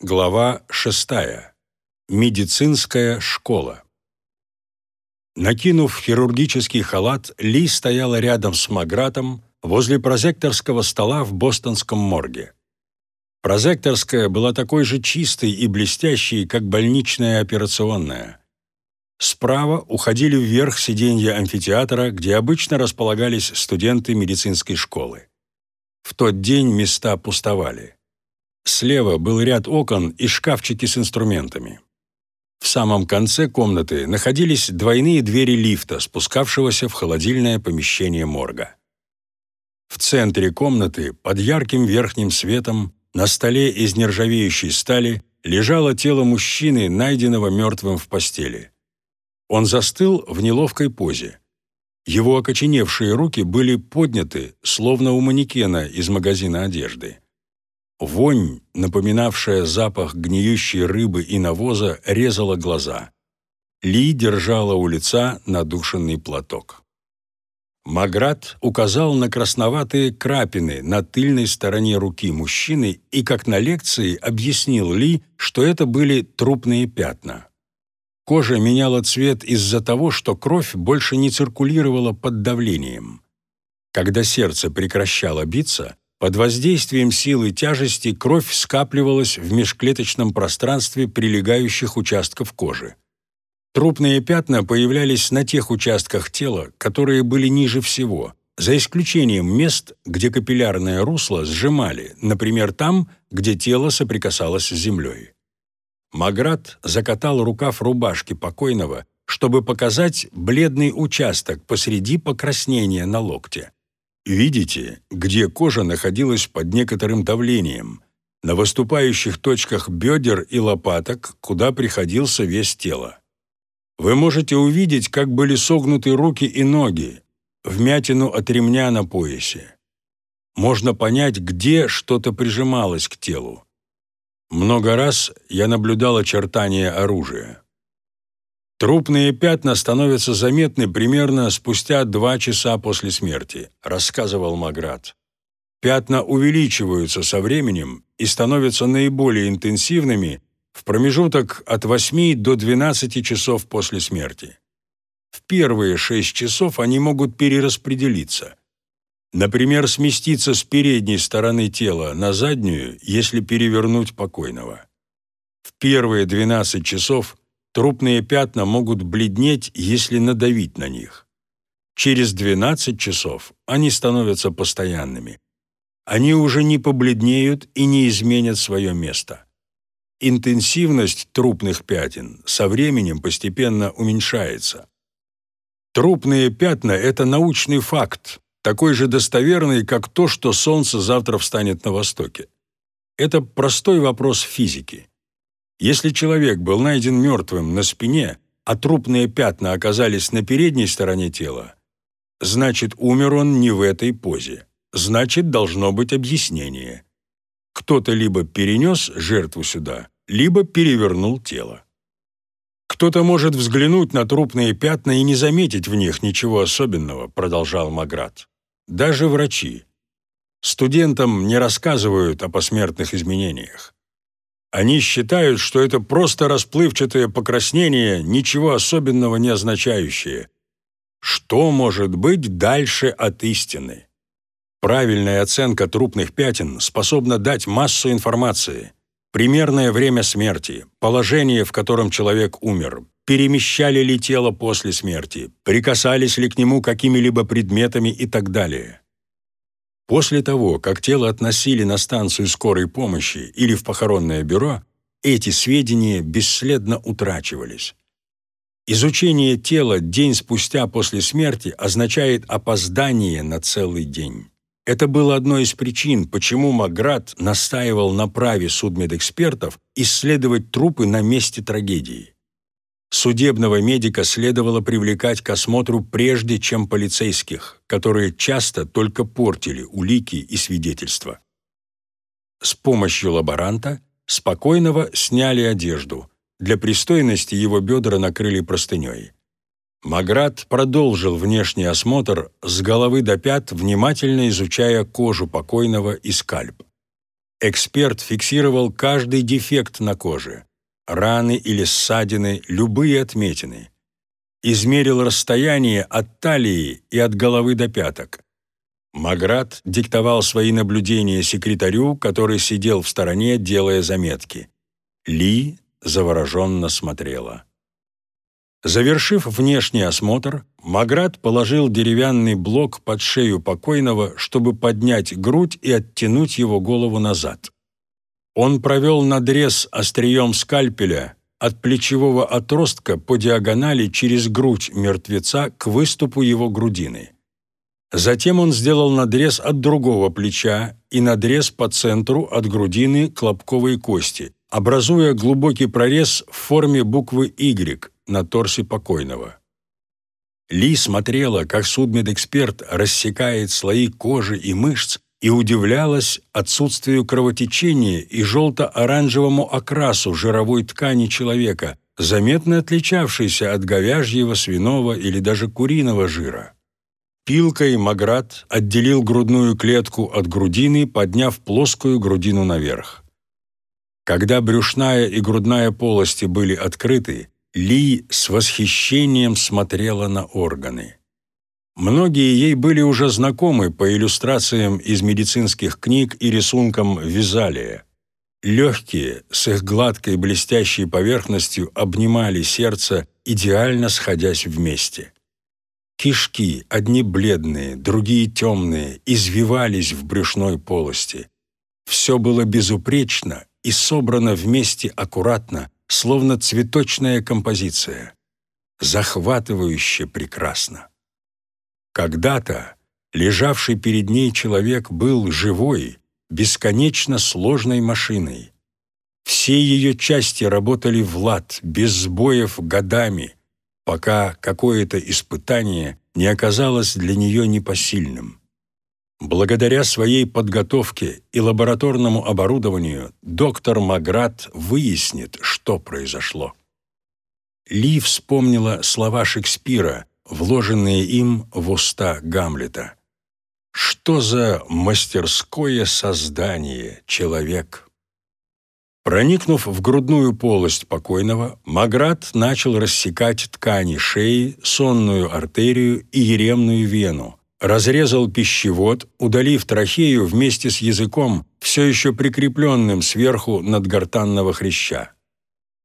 Глава 6. Медицинская школа. Накинув хирургический халат, Ли стояла рядом с Магратом возле прозекторского стола в бостонском морге. Прозекторская была такой же чистой и блестящей, как больничная операционная. Справа уходили вверх сиденья амфитеатра, где обычно располагались студенты медицинской школы. В тот день места пустовали. Слева был ряд окон и шкафчики с инструментами. В самом конце комнаты находились двойные двери лифта, спускавшегося в холодильное помещение морга. В центре комнаты, под ярким верхним светом, на столе из нержавеющей стали лежало тело мужчины, найденного мертвым в постели. Он застыл в неловкой позе. Его окоченевшие руки были подняты, словно у манекена из магазина одежды. Вонь, напоминавшая запах гниющей рыбы и навоза, резала глаза. Ли держала у лица надушенный платок. Маград указал на красноватые крапины на тыльной стороне руки мужчины и, как на лекции, объяснил Ли, что это были трупные пятна. Кожа меняла цвет из-за того, что кровь больше не циркулировала под давлением. Когда сердце прекращало биться, под воздействием силы тяжести кровь скапливалась в межклеточном пространстве прилегающих участков кожи. Трупные пятна появлялись на тех участках тела, которые были ниже всего, за исключением мест, где капиллярное русло сжимали, например, там, где тело соприкасалось с землей. Маград закатал рукав рубашки покойного, чтобы показать бледный участок посреди покраснения на локте. Видите, где кожа находилась под некоторым давлением, на выступающих точках бедер и лопаток, куда приходился вес тела. Вы можете увидеть, как были согнуты руки и ноги, вмятину от ремня на поясе. Можно понять, где что-то прижималось к телу. Много раз я наблюдал очертания оружия. Трупные пятна становятся заметны примерно спустя два часа после смерти, рассказывал Маград. Пятна увеличиваются со временем и становятся наиболее интенсивными в промежуток от 8 до 12 часов после смерти. В первые 6 часов они могут перераспределиться. Например, сместиться с передней стороны тела на заднюю, если перевернуть покойного. В первые 12 часов – Трупные пятна могут бледнеть, если надавить на них. Через 12 часов они становятся постоянными. Они уже не побледнеют и не изменят свое место. Интенсивность трупных пятен со временем постепенно уменьшается. Трупные пятна – это научный факт, такой же достоверный, как то, что Солнце завтра встанет на востоке. Это простой вопрос физики. Если человек был найден мертвым на спине, а трупные пятна оказались на передней стороне тела, значит, умер он не в этой позе. Значит, должно быть объяснение. Кто-то либо перенес жертву сюда, либо перевернул тело. «Кто-то может взглянуть на трупные пятна и не заметить в них ничего особенного», продолжал Маград. «Даже врачи. Студентам не рассказывают о посмертных изменениях. Они считают, что это просто расплывчатое покраснение, ничего особенного не означающее. Что может быть дальше от истины? Правильная оценка трупных пятен способна дать массу информации. Примерное время смерти, положение, в котором человек умер, перемещали ли тело после смерти, прикасались ли к нему какими-либо предметами и так далее. После того, как тело относили на станцию скорой помощи или в похоронное бюро, эти сведения бесследно утрачивались. Изучение тела день спустя после смерти означает опоздание на целый день. Это было одной из причин, почему Маград настаивал на праве судмедэкспертов исследовать трупы на месте трагедии. Судебного медика следовало привлекать к осмотру прежде, чем полицейских, которые часто только портили улики и свидетельства. С помощью лаборанта спокойного сняли одежду. Для пристойности его бедра накрыли простыней. Маград продолжил внешний осмотр с головы до пят, внимательно изучая кожу покойного и скальп. Эксперт фиксировал каждый дефект на коже, раны или ссадины, любые отметины. Измерил расстояние от талии и от головы до пяток. Маград диктовал свои наблюдения секретарю, который сидел в стороне, делая заметки. Ли завороженно смотрела. Завершив внешний осмотр, Маград положил деревянный блок под шею покойного, чтобы поднять грудь и оттянуть его голову назад. Он провел надрез острием скальпеля от плечевого отростка по диагонали через грудь мертвеца к выступу его грудины. Затем он сделал надрез от другого плеча и надрез по центру от грудины к лобковой кости, образуя глубокий прорез в форме буквы «Y» на торсе покойного. Ли смотрела, как судмедэксперт рассекает слои кожи и мышц и удивлялась отсутствию кровотечения и желто-оранжевому окрасу жировой ткани человека, заметно отличавшейся от говяжьего, свиного или даже куриного жира. Пилкой Маград отделил грудную клетку от грудины, подняв плоскую грудину наверх. Когда брюшная и грудная полости были открыты, ли с восхищением смотрела на органы. Многие ей были уже знакомы по иллюстрациям из медицинских книг и рисункам Визалия. Легкие, с их гладкой блестящей поверхностью, обнимали сердце, идеально сходясь вместе. Кишки, одни бледные, другие темные, извивались в брюшной полости. Все было безупречно и собрано вместе аккуратно, словно цветочная композиция. Захватывающе прекрасно. Когда-то лежавший перед ней человек был живой, бесконечно сложной машиной. Все ее части работали в лад, без сбоев годами, пока какое-то испытание не оказалось для нее непосильным. Благодаря своей подготовке и лабораторному оборудованию доктор Маград выяснит, что произошло. Ли вспомнила слова Шекспира, вложенные им в уста Гамлета. «Что за мастерское создание человек?» Проникнув в грудную полость покойного, Маград начал рассекать ткани шеи, сонную артерию и еремную вену, разрезал пищевод, удалив трахею вместе с языком, все еще прикрепленным сверху надгортанного хряща.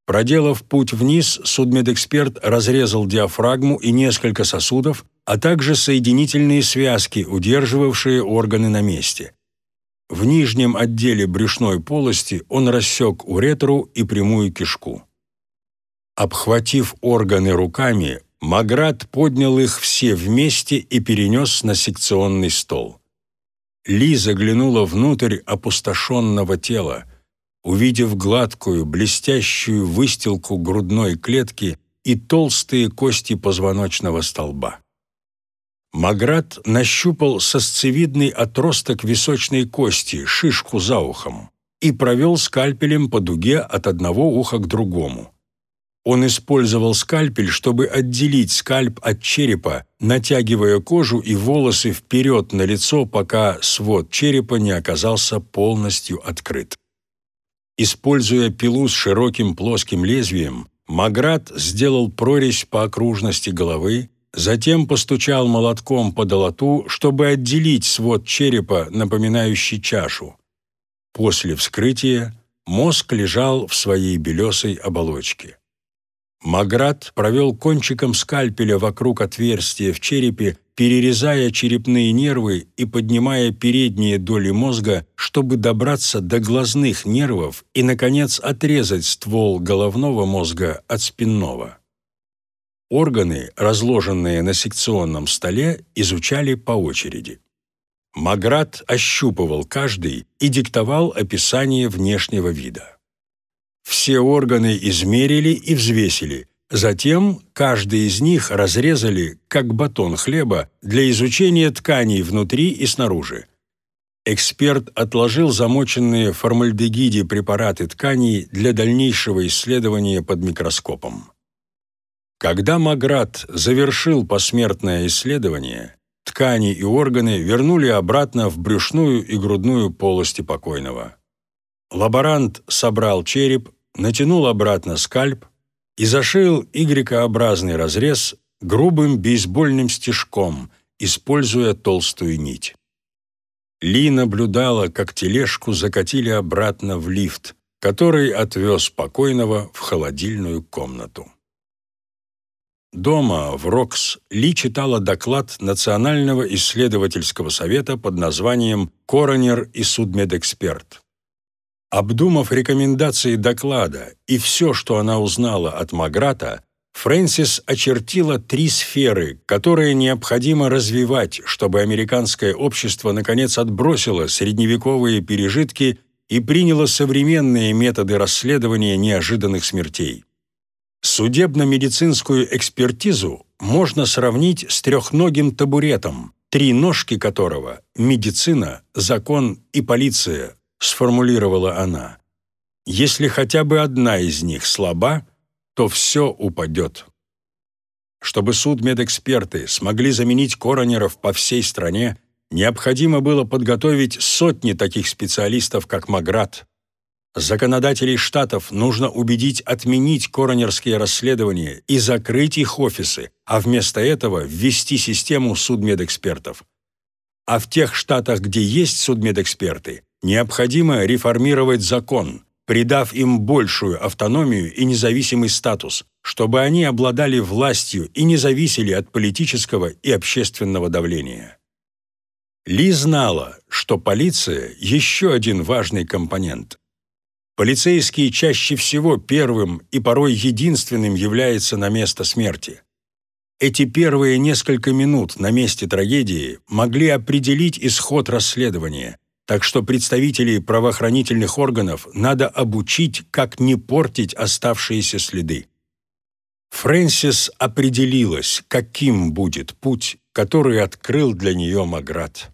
Проделав путь вниз, судмедэксперт разрезал диафрагму и несколько сосудов, а также соединительные связки, удерживавшие органы на месте. В нижнем отделе брюшной полости он рассек уретру и прямую кишку. Обхватив органы руками, Маград поднял их все вместе и перенес на секционный стол. Ли заглянула внутрь опустошенного тела, увидев гладкую, блестящую выстилку грудной клетки и толстые кости позвоночного столба. Маград нащупал сосцевидный отросток височной кости, шишку за ухом, и провел скальпелем по дуге от одного уха к другому. Он использовал скальпель, чтобы отделить скальп от черепа, натягивая кожу и волосы вперед на лицо, пока свод черепа не оказался полностью открыт. Используя пилу с широким плоским лезвием, Маград сделал прорезь по окружности головы, затем постучал молотком по долоту, чтобы отделить свод черепа, напоминающий чашу. После вскрытия мозг лежал в своей белесой оболочке. Маград провел кончиком скальпеля вокруг отверстия в черепе, перерезая черепные нервы и поднимая передние доли мозга, чтобы добраться до глазных нервов и, наконец, отрезать ствол головного мозга от спинного. Органы, разложенные на секционном столе, изучали по очереди. Маград ощупывал каждый и диктовал описание внешнего вида. Все органы измерили и взвесили. Затем каждый из них разрезали, как батон хлеба, для изучения тканей внутри и снаружи. Эксперт отложил замоченные в формальдегиде препараты тканей для дальнейшего исследования под микроскопом. Когда Маград завершил посмертное исследование, ткани и органы вернули обратно в брюшную и грудную полости покойного. Лаборант собрал череп, натянул обратно скальп и зашил Y-образный разрез грубым бейсбольным стежком, используя толстую нить. Ли наблюдала, как тележку закатили обратно в лифт, который отвез покойного в холодильную комнату. Дома, в Рокс, Ли читала доклад Национального исследовательского совета под названием «Коронер и судмедэксперт». Обдумав рекомендации доклада и все, что она узнала от Маграта, Фрэнсис очертила три сферы, которые необходимо развивать, чтобы американское общество наконец отбросило средневековые пережитки и приняло современные методы расследования неожиданных смертей. Судебно-медицинскую экспертизу можно сравнить с трехногим табуретом, три ножки которого – медицина, закон и полиция, сформулировала она. Если хотя бы одна из них слаба, то все упадет. Чтобы судмедэксперты смогли заменить коронеров по всей стране, необходимо было подготовить сотни таких специалистов, как Маград, Законодателей штатов нужно убедить отменить коронерские расследования и закрыть их офисы, а вместо этого ввести систему судмедэкспертов. А в тех штатах, где есть судмедэксперты, необходимо реформировать закон, придав им большую автономию и независимый статус, чтобы они обладали властью и не зависели от политического и общественного давления. Ли знала, что полиция – еще один важный компонент – Полицейский чаще всего первым и порой единственным является на место смерти. Эти первые несколько минут на месте трагедии могли определить исход расследования, так что представителей правоохранительных органов надо обучить, как не портить оставшиеся следы. Фрэнсис определилась, каким будет путь, который открыл для нее Маград.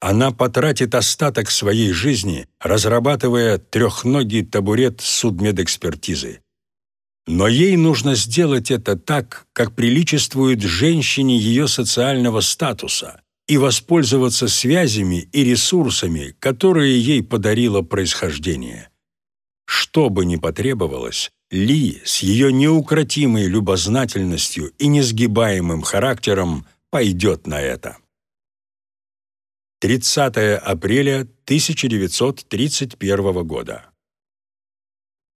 Она потратит остаток своей жизни, разрабатывая трехногий табурет судмедэкспертизы. Но ей нужно сделать это так, как приличествует женщине ее социального статуса, и воспользоваться связями и ресурсами, которые ей подарило происхождение. Что бы ни потребовалось, Ли с ее неукротимой любознательностью и несгибаемым характером пойдет на это. 30 апреля 1931 года.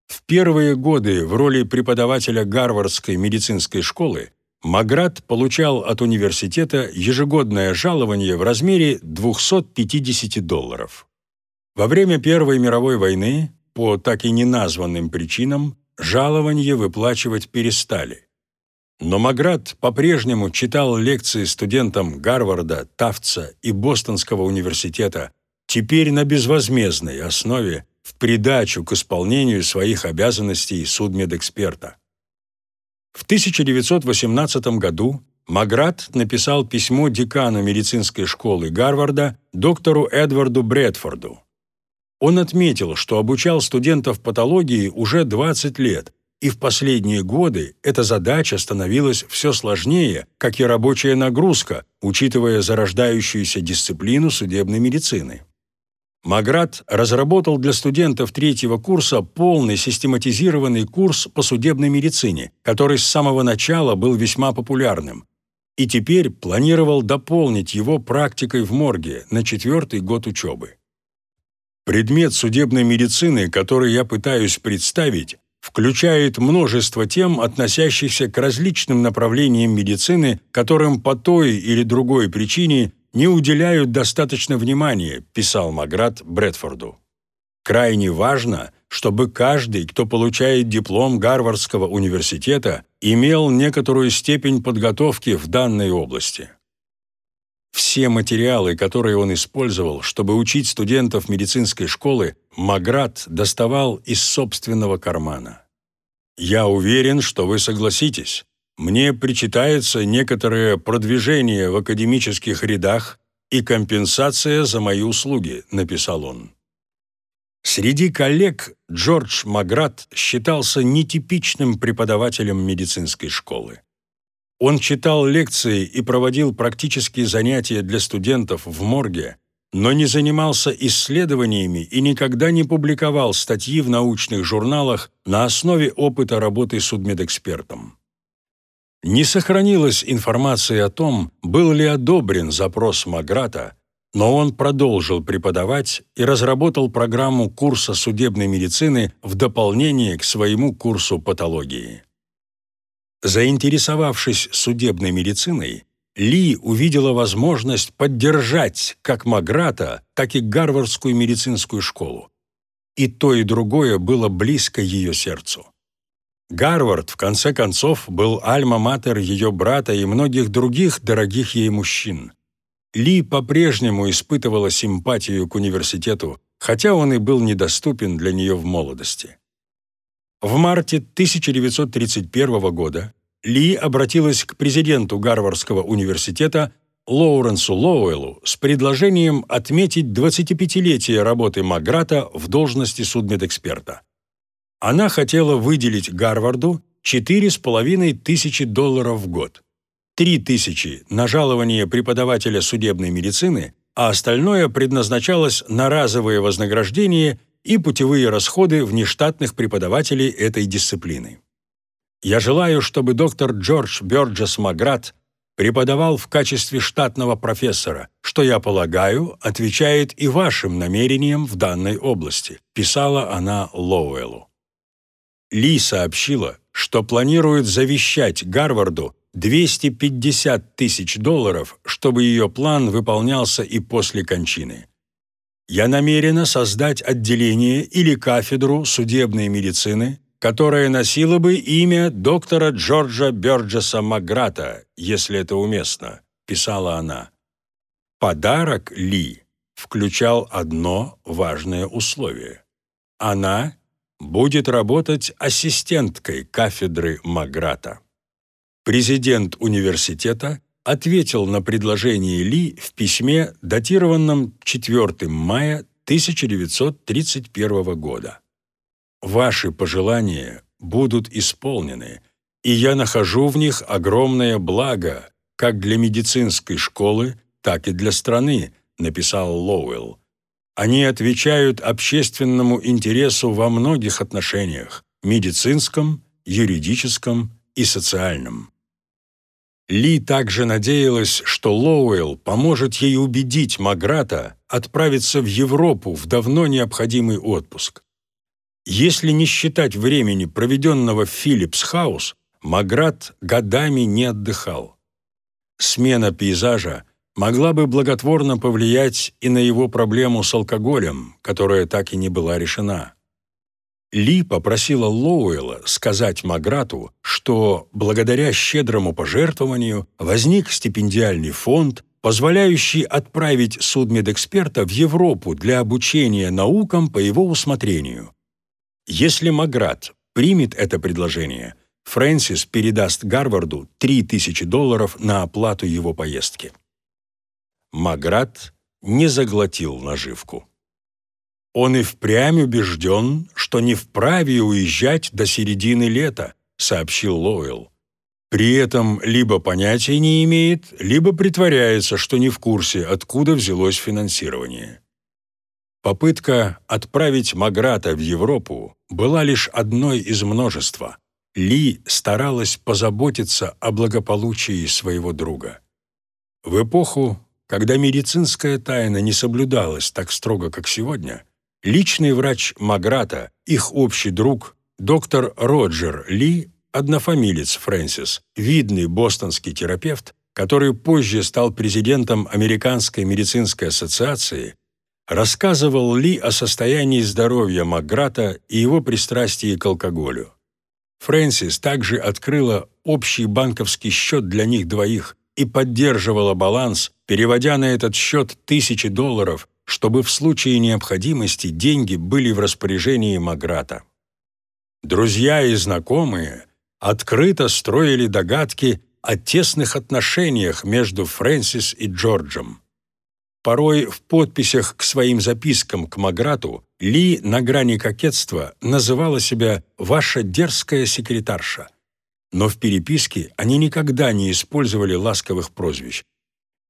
В первые годы в роли преподавателя Гарвардской медицинской школы Маград получал от университета ежегодное жалование в размере 250 долларов. Во время Первой мировой войны, по так и неназванным причинам, жалование выплачивать перестали. Но Маград по-прежнему читал лекции студентам Гарварда, Тафтса и Бостонского университета, теперь на безвозмездной основе, в придачу к исполнению своих обязанностей судмедэксперта. В 1918 году Маград написал письмо декану медицинской школы Гарварда доктору Эдварду Брэдфорду. Он отметил, что обучал студентов патологии уже 20 лет и в последние годы эта задача становилась все сложнее, как и рабочая нагрузка, учитывая зарождающуюся дисциплину судебной медицины. Маград разработал для студентов третьего курса полный систематизированный курс по судебной медицине, который с самого начала был весьма популярным, и теперь планировал дополнить его практикой в морге на четвертый год учебы. Предмет судебной медицины, который я пытаюсь представить, включает множество тем, относящихся к различным направлениям медицины, которым по той или другой причине не уделяют достаточно внимания, писал Маград Брэдфорду. Крайне важно, чтобы каждый, кто получает диплом Гарвардского университета, имел некоторую степень подготовки в данной области. Все материалы, которые он использовал, чтобы учить студентов медицинской школы, Маград доставал из собственного кармана. «Я уверен, что вы согласитесь. Мне причитается некоторое продвижение в академических рядах и компенсация за мои услуги», — написал он. Среди коллег Джордж Маград считался нетипичным преподавателем медицинской школы. Он читал лекции и проводил практические занятия для студентов в морге, но не занимался исследованиями и никогда не публиковал статьи в научных журналах на основе опыта работы судмедэкспертом. Не сохранилась информация о том, был ли одобрен запрос Маграта, но он продолжил преподавать и разработал программу курса судебной медицины в дополнение к своему курсу патологии. Заинтересовавшись судебной медициной, ли увидела возможность поддержать как Маграта, так и Гарвардскую медицинскую школу. И то, и другое было близко ее сердцу. Гарвард, в конце концов, был альма-матер ее брата и многих других дорогих ей мужчин. Ли по-прежнему испытывала симпатию к университету, хотя он и был недоступен для нее в молодости. В марте 1931 года ли обратилась к президенту Гарвардского университета Лоуренсу Лоуэллу с предложением отметить 25-летие работы Маграта в должности судмедэксперта. Она хотела выделить Гарварду 4,5 тысячи долларов в год, 3 тысячи на жалование преподавателя судебной медицины, а остальное предназначалось на разовые вознаграждения и путевые расходы внештатных преподавателей этой дисциплины. Я желаю, чтобы доктор Джордж Бёрджес Маград преподавал в качестве штатного профессора, что, я полагаю, отвечает и вашим намерениям в данной области», писала она Лоуэллу. Ли сообщила, что планирует завещать Гарварду 250 тысяч долларов, чтобы ее план выполнялся и после кончины. «Я намерена создать отделение или кафедру судебной медицины которая носила бы имя доктора Джорджа Бёрджеса Маграта, если это уместно, писала она. Подарок Ли включал одно важное условие. Она будет работать ассистенткой кафедры Маграта. Президент университета ответил на предложение Ли в письме, датированном 4 мая 1931 года. Ваши пожелания будут исполнены, и я нахожу в них огромное благо как для медицинской школы, так и для страны, написал Лоуэлл. Они отвечают общественному интересу во многих отношениях – медицинском, юридическом и социальном. Ли также надеялась, что Лоуэлл поможет ей убедить Маграта отправиться в Европу в давно необходимый отпуск. Если не считать времени, проведенного в Филлипс-хаус, Маграт годами не отдыхал. Смена пейзажа могла бы благотворно повлиять и на его проблему с алкоголем, которая так и не была решена. Ли попросила Лоуэлла сказать Маграту, что благодаря щедрому пожертвованию возник стипендиальный фонд, позволяющий отправить судмедэксперта в Европу для обучения наукам по его усмотрению. Если Маград примет это предложение, Фрэнсис передаст Гарварду 3000 долларов на оплату его поездки. Маград не заглотил наживку. Он и впрямь убежден, что не вправе уезжать до середины лета, сообщил Лоуэлл. При этом либо понятия не имеет, либо притворяется, что не в курсе, откуда взялось финансирование. Попытка отправить Маграта в Европу была лишь одной из множества. Ли старалась позаботиться о благополучии своего друга. В эпоху, когда медицинская тайна не соблюдалась так строго, как сегодня, личный врач Маграта, их общий друг, доктор Роджер Ли, однофамилец Фрэнсис, видный бостонский терапевт, который позже стал президентом Американской медицинской ассоциации, рассказывал Ли о состоянии здоровья Макграта и его пристрастии к алкоголю. Фрэнсис также открыла общий банковский счет для них двоих и поддерживала баланс, переводя на этот счет тысячи долларов, чтобы в случае необходимости деньги были в распоряжении Маграта. Друзья и знакомые открыто строили догадки о тесных отношениях между Фрэнсис и Джорджем. Порой в подписях к своим запискам к Маграту Ли на грани кокетства называла себя «ваша дерзкая секретарша». Но в переписке они никогда не использовали ласковых прозвищ.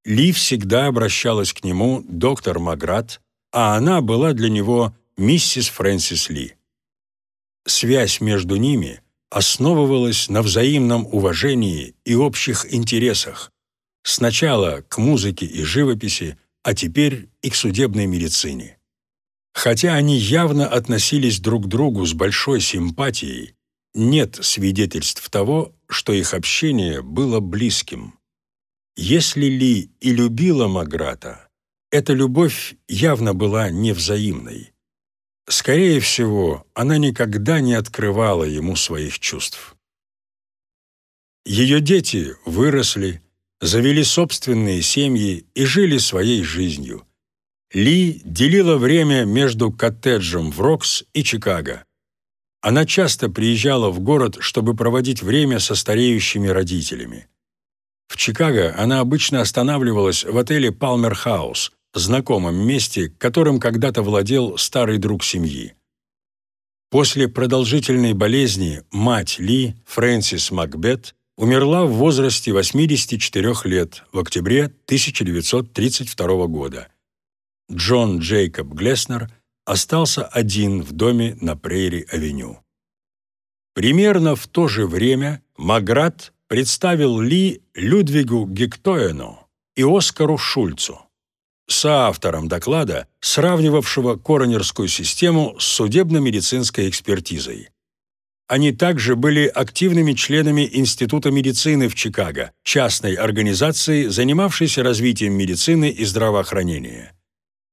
Ли всегда обращалась к нему доктор Маград, а она была для него миссис Фрэнсис Ли. Связь между ними основывалась на взаимном уважении и общих интересах, сначала к музыке и живописи, а теперь и к судебной медицине. Хотя они явно относились друг к другу с большой симпатией, нет свидетельств того, что их общение было близким. Если Ли и любила Маграта, эта любовь явно была невзаимной. Скорее всего, она никогда не открывала ему своих чувств. Ее дети выросли, завели собственные семьи и жили своей жизнью. Ли делила время между коттеджем в Рокс и Чикаго. Она часто приезжала в город, чтобы проводить время со стареющими родителями. В Чикаго она обычно останавливалась в отеле «Палмер Хаус», знакомом месте, которым когда-то владел старый друг семьи. После продолжительной болезни мать Ли, Фрэнсис Макбет, умерла в возрасте 84 лет в октябре 1932 года. Джон Джейкоб Глеснер остался один в доме на Прейри-авеню. Примерно в то же время Маград представил Ли Людвигу Гектоену и Оскару Шульцу, соавтором доклада, сравнивавшего коронерскую систему с судебно-медицинской экспертизой. Они также были активными членами Института медицины в Чикаго, частной организации, занимавшейся развитием медицины и здравоохранения.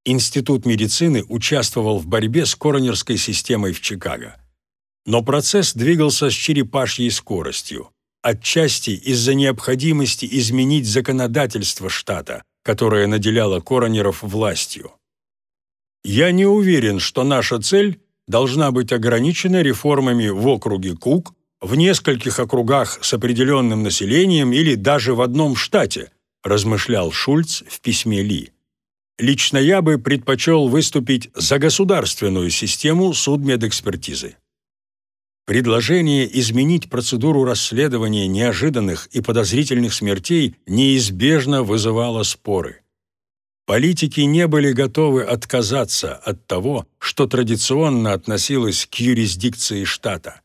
Институт медицины участвовал в борьбе с коронерской системой в Чикаго. Но процесс двигался с черепашьей скоростью, отчасти из-за необходимости изменить законодательство штата, которое наделяло коронеров властью. Я не уверен, что наша цель должна быть ограничена реформами в округе Кук, в нескольких округах с определенным населением или даже в одном штате, размышлял Шульц в письме Ли. Лично я бы предпочел выступить за государственную систему судмедэкспертизы. Предложение изменить процедуру расследования неожиданных и подозрительных смертей неизбежно вызывало споры. Политики не были готовы отказаться от того, что традиционно относилось к юрисдикции штата.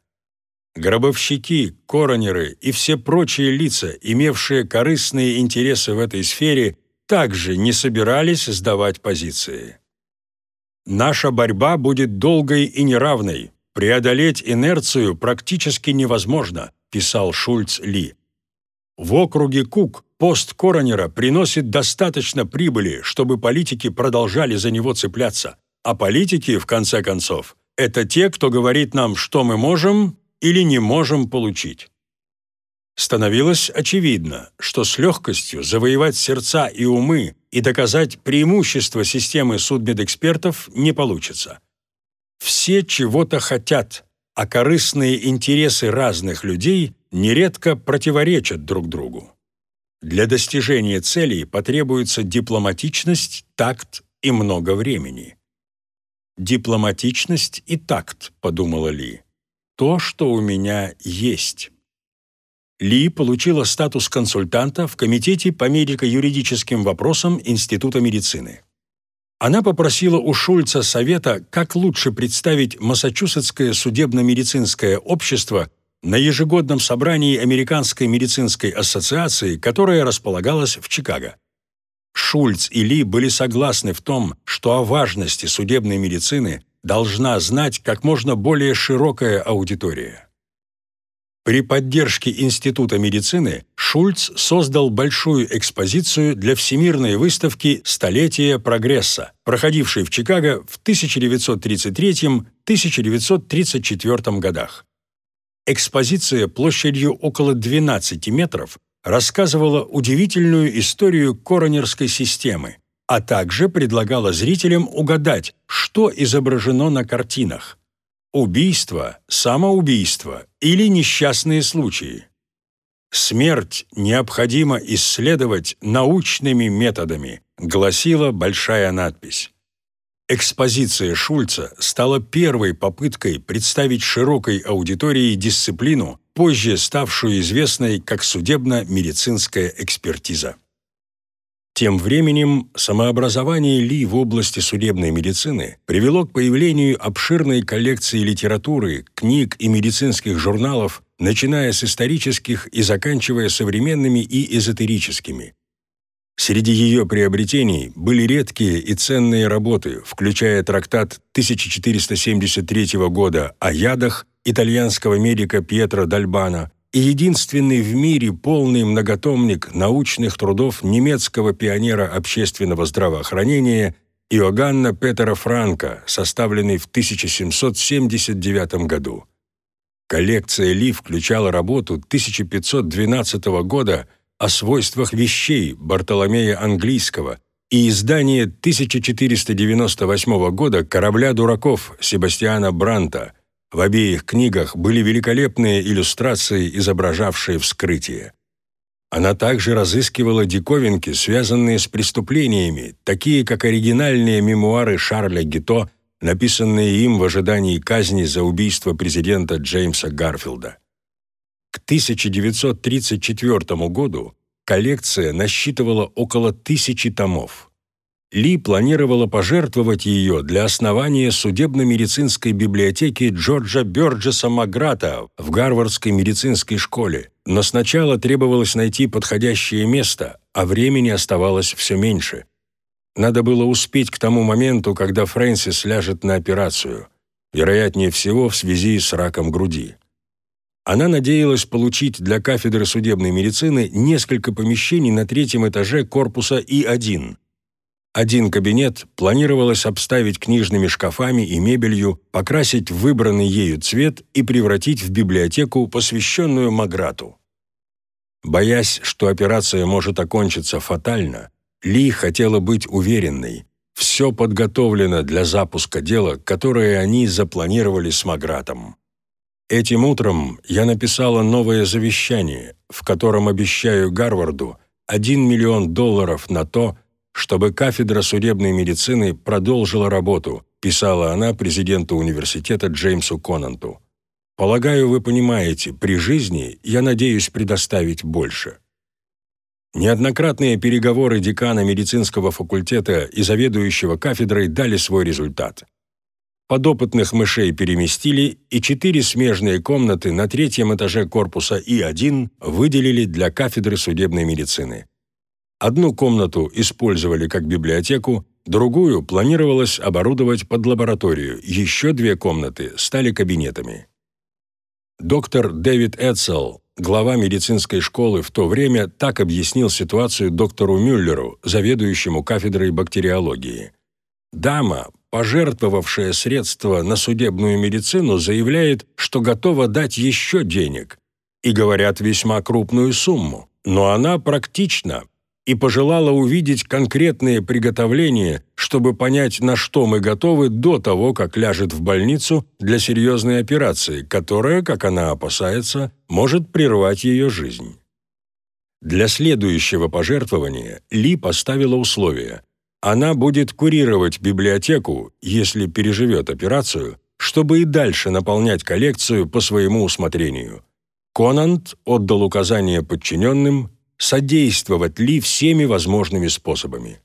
Гробовщики, коронеры и все прочие лица, имевшие корыстные интересы в этой сфере, также не собирались сдавать позиции. Наша борьба будет долгой и неравной. Преодолеть инерцию практически невозможно, писал Шульц Ли. В округе Кук пост коронера приносит достаточно прибыли, чтобы политики продолжали за него цепляться. А политики, в конце концов, это те, кто говорит нам, что мы можем или не можем получить становилось очевидно, что с легкостью завоевать сердца и умы и доказать преимущество системы судмедэкспертов не получится. Все чего-то хотят, а корыстные интересы разных людей нередко противоречат друг другу. Для достижения целей потребуется дипломатичность, такт и много времени. «Дипломатичность и такт», — подумала Ли, — «то, что у меня есть». Ли получила статус консультанта в Комитете по медико-юридическим вопросам Института медицины. Она попросила у Шульца совета, как лучше представить Массачусетское судебно-медицинское общество на ежегодном собрании Американской медицинской ассоциации, которое располагалось в Чикаго. Шульц и Ли были согласны в том, что о важности судебной медицины должна знать как можно более широкая аудитория. При поддержке Института медицины Шульц создал большую экспозицию для Всемирной выставки «Столетие прогресса», проходившей в Чикаго в 1933-1934 годах. Экспозиция площадью около 12 метров рассказывала удивительную историю коронерской системы, а также предлагала зрителям угадать, что изображено на картинах убийство, самоубийство или несчастные случаи. «Смерть необходимо исследовать научными методами», гласила большая надпись. Экспозиция Шульца стала первой попыткой представить широкой аудитории дисциплину, позже ставшую известной как судебно-медицинская экспертиза. Тем временем самообразование Ли в области судебной медицины привело к появлению обширной коллекции литературы, книг и медицинских журналов, начиная с исторических и заканчивая современными и эзотерическими. Среди ее приобретений были редкие и ценные работы, включая трактат 1473 года о ядах итальянского медика Пьетро Дальбана и единственный в мире полный многотомник научных трудов немецкого пионера общественного здравоохранения Иоганна Петера Франка, составленный в 1779 году. Коллекция Ли включала работу 1512 года о свойствах вещей Бартоломея Английского и издание 1498 года «Корабля дураков» Себастьяна Бранта – в обеих книгах были великолепные иллюстрации, изображавшие вскрытие. Она также разыскивала диковинки, связанные с преступлениями, такие как оригинальные мемуары Шарля Гито, написанные им в ожидании казни за убийство президента Джеймса Гарфилда. К 1934 году коллекция насчитывала около тысячи томов. Ли планировала пожертвовать ее для основания судебно-медицинской библиотеки Джорджа Бёрджеса Маграта в Гарвардской медицинской школе, но сначала требовалось найти подходящее место, а времени оставалось все меньше. Надо было успеть к тому моменту, когда Фрэнсис ляжет на операцию, вероятнее всего в связи с раком груди. Она надеялась получить для кафедры судебной медицины несколько помещений на третьем этаже корпуса И-1 – один кабинет планировалось обставить книжными шкафами и мебелью, покрасить выбранный ею цвет и превратить в библиотеку, посвященную Маграту. Боясь, что операция может окончиться фатально, Ли хотела быть уверенной. Все подготовлено для запуска дела, которое они запланировали с Магратом. Этим утром я написала новое завещание, в котором обещаю Гарварду 1 миллион долларов на то, чтобы кафедра судебной медицины продолжила работу, писала она президенту университета Джеймсу Конанту. Полагаю, вы понимаете, при жизни я надеюсь предоставить больше. Неоднократные переговоры декана медицинского факультета и заведующего кафедрой дали свой результат. Подопытных мышей переместили, и четыре смежные комнаты на третьем этаже корпуса И-1 выделили для кафедры судебной медицины. Одну комнату использовали как библиотеку, другую планировалось оборудовать под лабораторию, еще две комнаты стали кабинетами. Доктор Дэвид Эдсел, глава медицинской школы в то время, так объяснил ситуацию доктору Мюллеру, заведующему кафедрой бактериологии. Дама, пожертвовавшая средства на судебную медицину, заявляет, что готова дать еще денег, и говорят весьма крупную сумму. Но она практична, и пожелала увидеть конкретные приготовления, чтобы понять, на что мы готовы до того, как ляжет в больницу для серьезной операции, которая, как она опасается, может прервать ее жизнь. Для следующего пожертвования Ли поставила условие. Она будет курировать библиотеку, если переживет операцию, чтобы и дальше наполнять коллекцию по своему усмотрению. Конант отдал указание подчиненным содействовать Ли всеми возможными способами.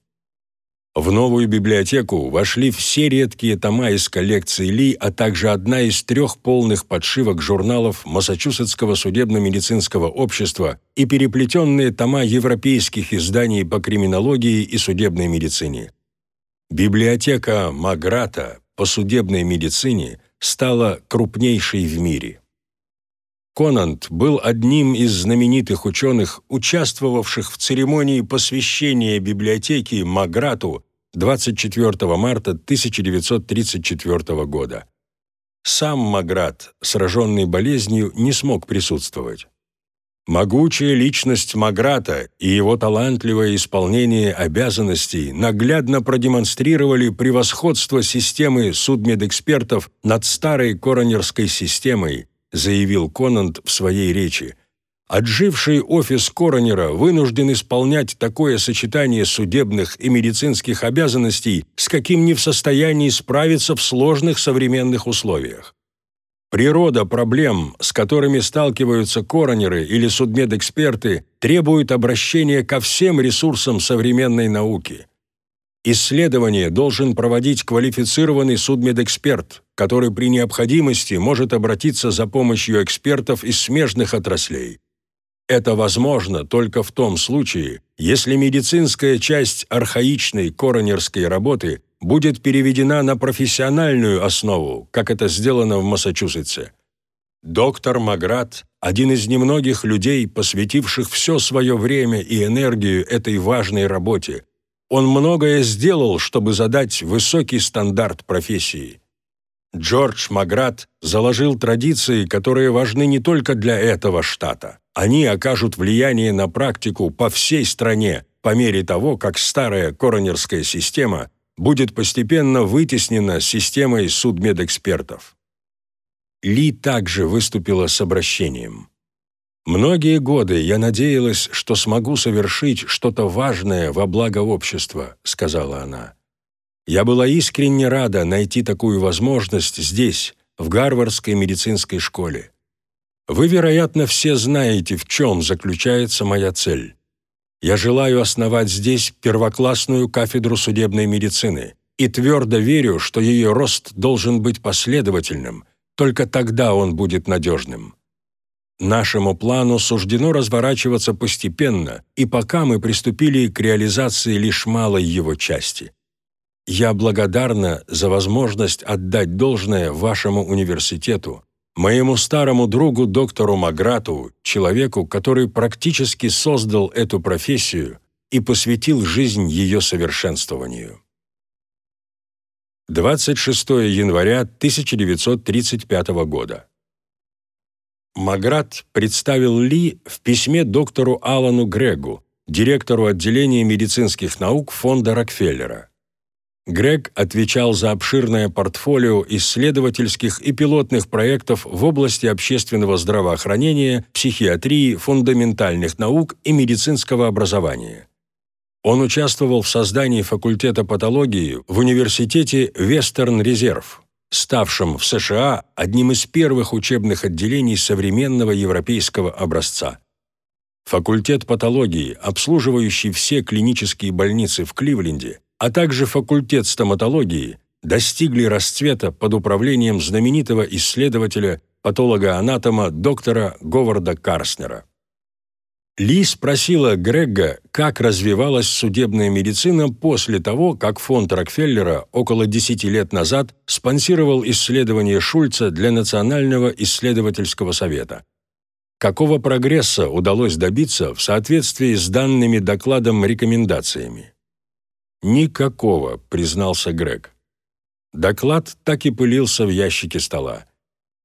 В новую библиотеку вошли все редкие тома из коллекции Ли, а также одна из трех полных подшивок журналов Массачусетского судебно-медицинского общества и переплетенные тома европейских изданий по криминологии и судебной медицине. Библиотека Маграта по судебной медицине стала крупнейшей в мире. Конант был одним из знаменитых ученых, участвовавших в церемонии посвящения библиотеки Маграту 24 марта 1934 года. Сам Маграт, сраженный болезнью, не смог присутствовать. Могучая личность Маграта и его талантливое исполнение обязанностей наглядно продемонстрировали превосходство системы судмедэкспертов над старой коронерской системой – заявил Конант в своей речи. Отживший офис коронера вынужден исполнять такое сочетание судебных и медицинских обязанностей, с каким не в состоянии справиться в сложных современных условиях. Природа проблем, с которыми сталкиваются коронеры или судмедэксперты, требует обращения ко всем ресурсам современной науки. Исследование должен проводить квалифицированный судмедэксперт, который при необходимости может обратиться за помощью экспертов из смежных отраслей. Это возможно только в том случае, если медицинская часть архаичной коронерской работы будет переведена на профессиональную основу, как это сделано в Массачусетсе. Доктор Маград – один из немногих людей, посвятивших все свое время и энергию этой важной работе. Он многое сделал, чтобы задать высокий стандарт профессии. Джордж Маград заложил традиции, которые важны не только для этого штата. Они окажут влияние на практику по всей стране по мере того, как старая коронерская система будет постепенно вытеснена системой судмедэкспертов. Ли также выступила с обращением. «Многие годы я надеялась, что смогу совершить что-то важное во благо общества», — сказала она. «Я была искренне рада найти такую возможность здесь, в Гарвардской медицинской школе. Вы, вероятно, все знаете, в чем заключается моя цель. Я желаю основать здесь первоклассную кафедру судебной медицины и твердо верю, что ее рост должен быть последовательным, только тогда он будет надежным. Нашему плану суждено разворачиваться постепенно, и пока мы приступили к реализации лишь малой его части. Я благодарна за возможность отдать должное вашему университету, моему старому другу доктору Маграту, человеку, который практически создал эту профессию и посвятил жизнь ее совершенствованию. 26 января 1935 года. Маград представил Ли в письме доктору Алану Грегу, директору отделения медицинских наук фонда Рокфеллера. Грег отвечал за обширное портфолио исследовательских и пилотных проектов в области общественного здравоохранения, психиатрии, фундаментальных наук и медицинского образования. Он участвовал в создании факультета патологии в университете Вестерн Ставшем в США одним из первых учебных отделений современного европейского образца. Факультет патологии, обслуживающий все клинические больницы в Кливленде, а также факультет стоматологии достигли расцвета под управлением знаменитого исследователя, патолога-анатома доктора Говарда Карснера. Ли спросила Грегга, как развивалась судебная медицина после того, как фонд Рокфеллера около 10 лет назад спонсировал исследование Шульца для Национального исследовательского совета. Какого прогресса удалось добиться в соответствии с данными докладом рекомендациями? «Никакого», — признался Грег. Доклад так и пылился в ящике стола.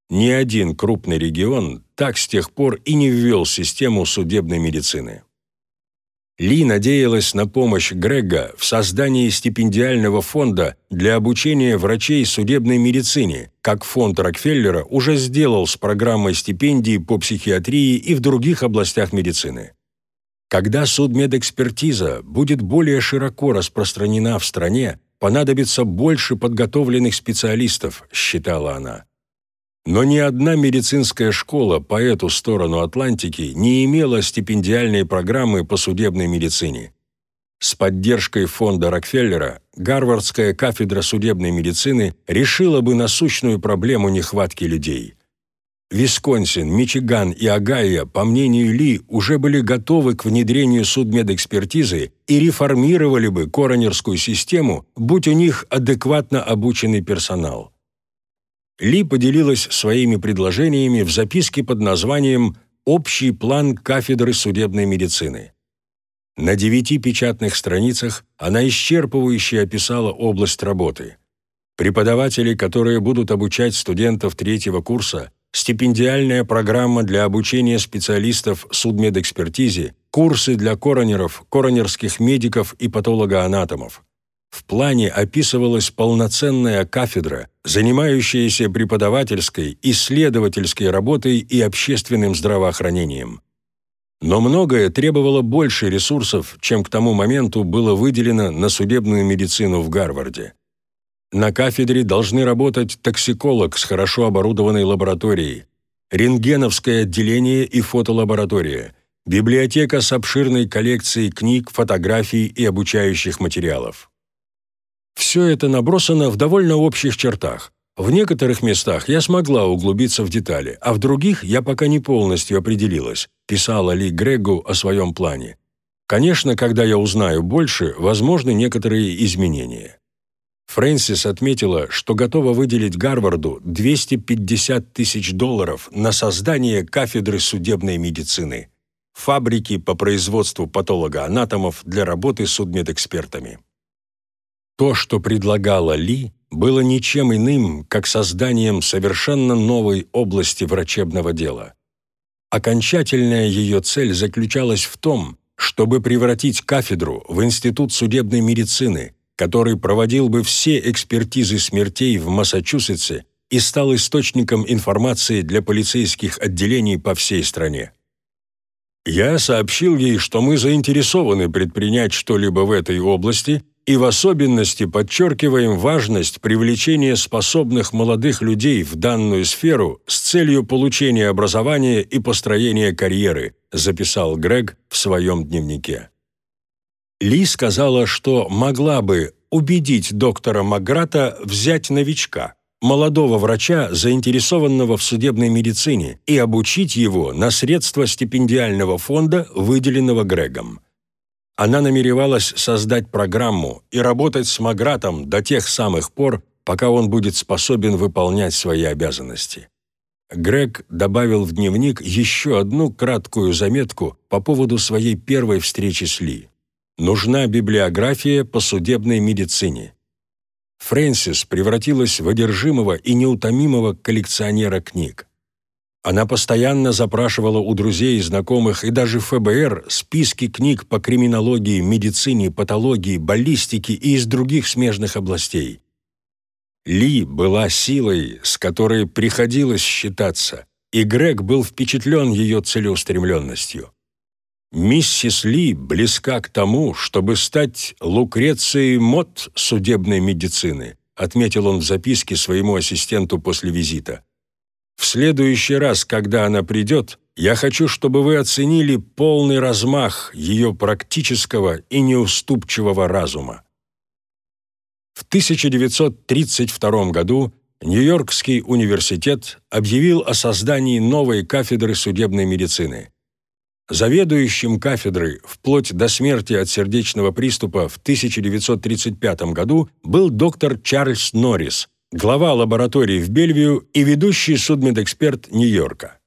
Ни один крупный регион так с тех пор и не ввел систему судебной медицины. Ли надеялась на помощь Грега в создании стипендиального фонда для обучения врачей судебной медицине, как фонд Рокфеллера уже сделал с программой стипендий по психиатрии и в других областях медицины. Когда судмедэкспертиза будет более широко распространена в стране, понадобится больше подготовленных специалистов, считала она. Но ни одна медицинская школа по эту сторону Атлантики не имела стипендиальной программы по судебной медицине. С поддержкой фонда Рокфеллера Гарвардская кафедра судебной медицины решила бы насущную проблему нехватки людей – Висконсин, Мичиган и Огайо, по мнению Ли, уже были готовы к внедрению судмедэкспертизы и реформировали бы коронерскую систему, будь у них адекватно обученный персонал. Ли поделилась своими предложениями в записке под названием «Общий план кафедры судебной медицины». На девяти печатных страницах она исчерпывающе описала область работы. Преподаватели, которые будут обучать студентов третьего курса, стипендиальная программа для обучения специалистов судмедэкспертизе, курсы для коронеров, коронерских медиков и патологоанатомов. В плане описывалась полноценная кафедра, занимающаяся преподавательской, исследовательской работой и общественным здравоохранением. Но многое требовало больше ресурсов, чем к тому моменту было выделено на судебную медицину в Гарварде. На кафедре должны работать токсиколог с хорошо оборудованной лабораторией, рентгеновское отделение и фотолаборатория, библиотека с обширной коллекцией книг, фотографий и обучающих материалов. Все это набросано в довольно общих чертах. В некоторых местах я смогла углубиться в детали, а в других я пока не полностью определилась, писала Ли Грегу о своем плане. Конечно, когда я узнаю больше, возможны некоторые изменения. Фрэнсис отметила, что готова выделить Гарварду 250 тысяч долларов на создание кафедры судебной медицины, фабрики по производству патологоанатомов для работы судмедэкспертами. То, что предлагала Ли, было ничем иным, как созданием совершенно новой области врачебного дела. Окончательная ее цель заключалась в том, чтобы превратить кафедру в Институт судебной медицины, который проводил бы все экспертизы смертей в Массачусетсе и стал источником информации для полицейских отделений по всей стране. Я сообщил ей, что мы заинтересованы предпринять что-либо в этой области и в особенности подчеркиваем важность привлечения способных молодых людей в данную сферу с целью получения образования и построения карьеры, записал Грег в своем дневнике. Ли сказала, что могла бы убедить доктора Маграта взять новичка, молодого врача, заинтересованного в судебной медицине, и обучить его на средства стипендиального фонда, выделенного Грегом она намеревалась создать программу и работать с Магратом до тех самых пор, пока он будет способен выполнять свои обязанности. Грег добавил в дневник еще одну краткую заметку по поводу своей первой встречи с Ли. «Нужна библиография по судебной медицине». Фрэнсис превратилась в одержимого и неутомимого коллекционера книг. Она постоянно запрашивала у друзей и знакомых и даже ФБР списки книг по криминологии, медицине, патологии, баллистике и из других смежных областей. Ли была силой, с которой приходилось считаться, и Грег был впечатлен ее целеустремленностью. Миссис Ли близка к тому, чтобы стать Лукрецией Мот судебной медицины, отметил он в записке своему ассистенту после визита. В следующий раз, когда она придет, я хочу, чтобы вы оценили полный размах ее практического и неуступчивого разума. В 1932 году Нью-Йоркский университет объявил о создании новой кафедры судебной медицины. Заведующим кафедрой вплоть до смерти от сердечного приступа в 1935 году был доктор Чарльз Норрис, глава лаборатории в Бельвию и ведущий судмедэксперт Нью-Йорка.